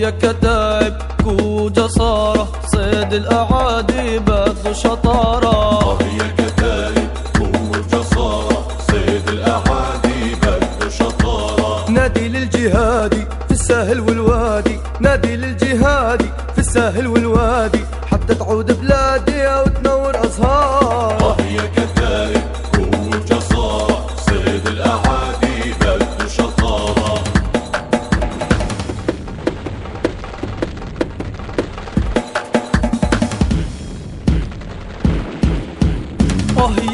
هي كتائب كو جسارة صيد الأعادي بذو شطارة. هي كتائب كو جسارة صيد الأعادي بذو شطارة. نادي للجهادي في الساهل والوادي نادي للجهادي في الساهل والوادي. حتى تعود بلادي وتنور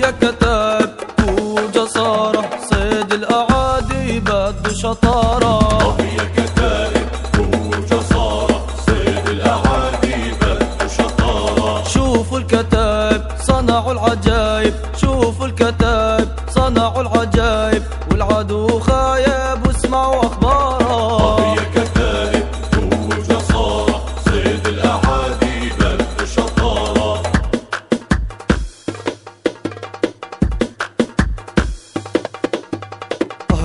وهي كتاب وجسارة صيد الأعادي بده شطارة. هي كتائب كو جسارة صيد الأعادي بذو شطارة. شوفوا الكتاب صنعوا العجايب. شوفوا الكتاب.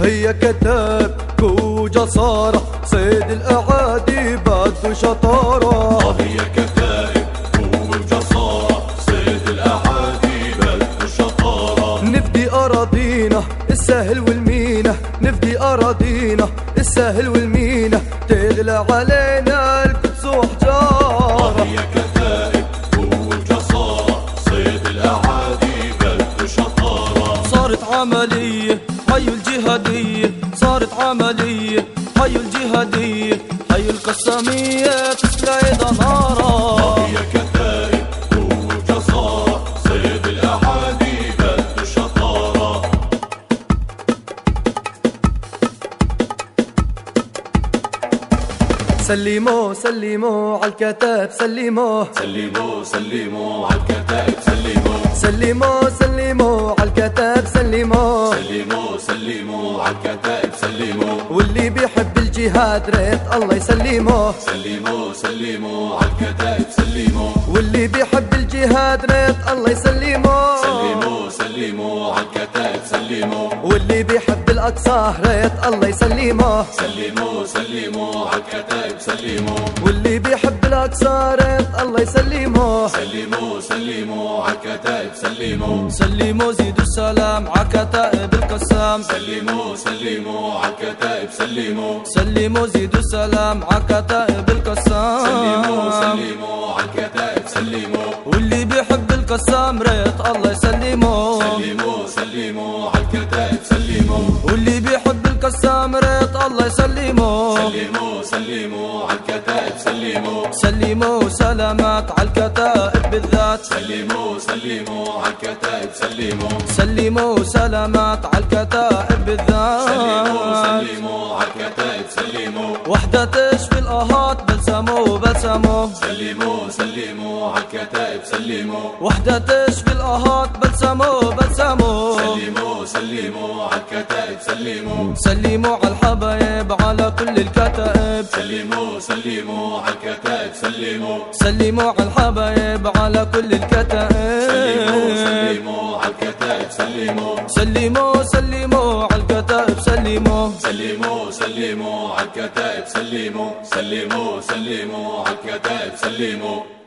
هي كتاب كو جسارة صيد الأعادي بده شطارة. هي كتائب كو جسارة صيد الأعادي بذو شطارة. نفدي أراضينا الساهل والمينا. نفدي أراضينا الساهل والمينا. تغلى علينا القدس وحجارة. هي كتائب كو جسارة صيد الأعادي بذو شطارة. صارت عملية الجهادية صارت عملية. هي الجهادية هي القسامية نارا. الأعادي بذو شطارة. سلموا سلموا على الكتاب سلموا. سلموا سلموا على الكتائب سلموا سلموا. سلموا سلموا واللي بيحب الجهاد ريت الله يسلمه سلموا سلموا على الكتائب سلموا واللي بيحب الجهاد ريت الله يسلمه سلموا سلموا على الكتائب سلموا واللي بيحب الأقصى ريت الله يسلمه سلموا سلموا على الكتائب سلموا واللي بيحب الأقصى ريت الله يسلمه سلموا سلموا على الكتائب سلموا سلموا زيدوا السلام على كتائب القسام. سلموا سلموا على الكتائب سلموا. سلموا زيدوا السلام على كتائب القسام. سلموا سلموا على الكتائب سلموا. واللي بيحب القسام ريت الله يسلمه. سلموا سلموا على الكتائب سلموا. واللي بيحب القسام ريت الله يسلمه. سلموا سلموا على الكتائب سلموا. سلموا سلامات على سلموا سلموا على الكتائب سلموا. سلموا سلامات على الكتائب بالذات سلموا سلموا على الكتائب سلموا. وحدة تشفي الآهات بلسموا بلسموا. سلموا سلموا على الكتائب سلموا. وحدة تشفي الآهات بلسموا بلسموا. سلموا سلموا على الكتائب سلموا. سلموا على الحبايب على كل الكتائب. سلموا سلموا على الكتائب. سلموا. سلموا على الحبايب على كل سلموا الكتائب سلموا على الكتائب سلموا. سلموا سلموا على الكتائب سلموا. سلموا سلموا على الكتائب سلموا. سلموا سلموا على الكتائب سلموا.